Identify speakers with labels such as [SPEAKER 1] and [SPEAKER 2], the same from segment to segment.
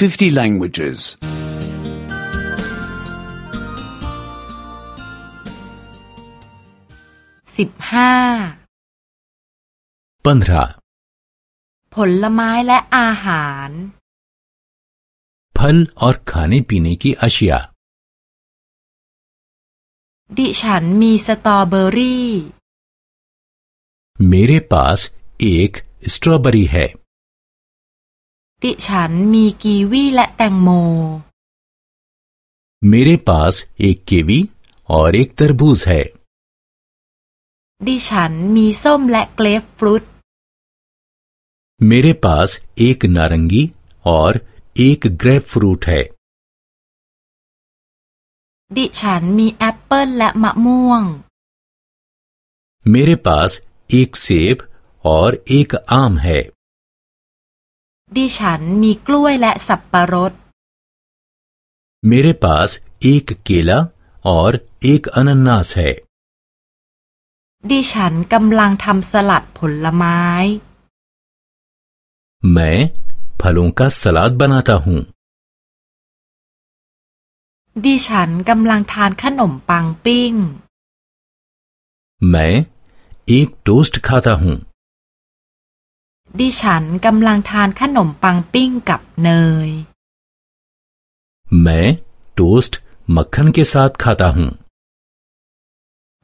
[SPEAKER 1] 50 languages.
[SPEAKER 2] สิบห้า
[SPEAKER 3] पंद्रह
[SPEAKER 2] ผลไม้และอาหาร
[SPEAKER 3] फल और खाने पीने की अशिया
[SPEAKER 2] ดิฉันมีสตรอเบอรี่
[SPEAKER 3] मेरे पास एक स्ट्रॉबेरी है
[SPEAKER 2] ดิฉันมีกีวีและแตงโม
[SPEAKER 3] मेरे पास एक केवी और एक तरबूज है
[SPEAKER 2] ดิฉันมีส้มและเกรฟฟรุต
[SPEAKER 3] मेरे पास एक नारंगी और एक ग्रेप फ्रूट है
[SPEAKER 2] ดิฉันมีแอปเปิลและมะม่วง
[SPEAKER 3] मेरे पास एक सेब और एक आम है
[SPEAKER 2] ดิฉันมีกล้วยและสับปะรด
[SPEAKER 3] मेरे पास एक केला और एक अनानास है
[SPEAKER 2] ดิฉันกำลังทำสลัดผลไม้
[SPEAKER 3] मैं फलों का सलाद बनाता हूँ
[SPEAKER 2] ดิฉันกำลังทานขนมปังปิ้ง
[SPEAKER 3] मैं एक टोस्ट खाता हूँ
[SPEAKER 2] ดิฉันกำลังทานขนมปังปิ้งกับเนย
[SPEAKER 3] मैं टोस्ट मक्खन के साथ खाता हूँ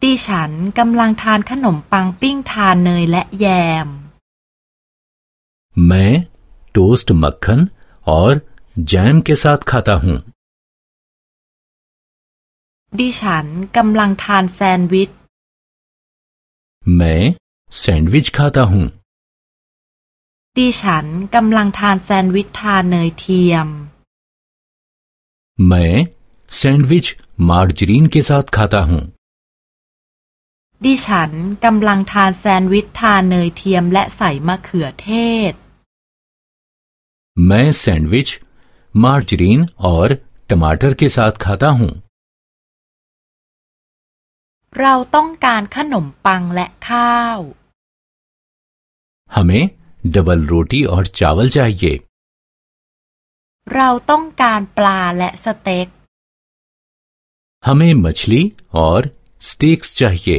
[SPEAKER 2] ดิฉันกำลังทานขนมปังปิ้งทานเนยและแยม
[SPEAKER 3] मैं टोस्ट मक्खन और जैम के साथ खाता हूँ
[SPEAKER 2] ดิฉันกำลังทานแซนด์วิช
[SPEAKER 3] मैं सैंडविच खाता हूँ
[SPEAKER 2] ดิฉันกำลังทานแซนด์วิชทานเนยเทียม
[SPEAKER 3] मैं सैंडविच मार्जरीन के साथ खाता हूँ
[SPEAKER 2] ดิฉันกำลังทานแซนด์วิชทานเนยเทียมและใส่มะเขือเทศ
[SPEAKER 3] मैं सैंडविच मार्जरीन और टमाटर के साथ खाता हूँ
[SPEAKER 2] เราต้องการขนมปังและข้าว
[SPEAKER 3] हमें डबल रोटी और चावल चाहिए
[SPEAKER 2] เราต้องการปลาและสเต็ก
[SPEAKER 3] हमें मछली और स्टेक्स चाहिए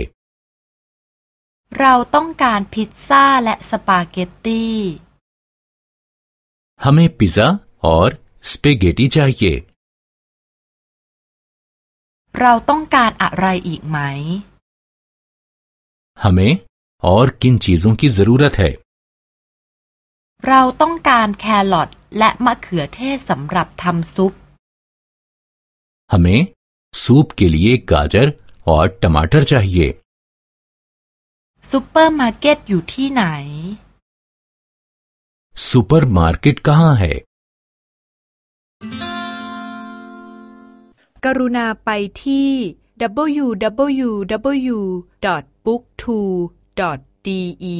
[SPEAKER 2] เราต้องการพิซซ่าและสปาเกตตี้
[SPEAKER 3] हमें पिज़्ज़ा और स्पेगेटी चाहिए
[SPEAKER 2] เราต้องการอะไรอีกไหม
[SPEAKER 3] हमें और किन चीजों की जरूरत है
[SPEAKER 2] เราต้องการแครอทและมะเขือเทศสำหรับทำซุป
[SPEAKER 3] हमें सूप के लिए गाजर और टमाटर चाहिए
[SPEAKER 2] ซูเปอร์มาร์เก็ตอยู่ที่ไหน
[SPEAKER 3] सुपरमार्केट कहाँ है
[SPEAKER 2] กรุณาไปที่ www.booktwo.de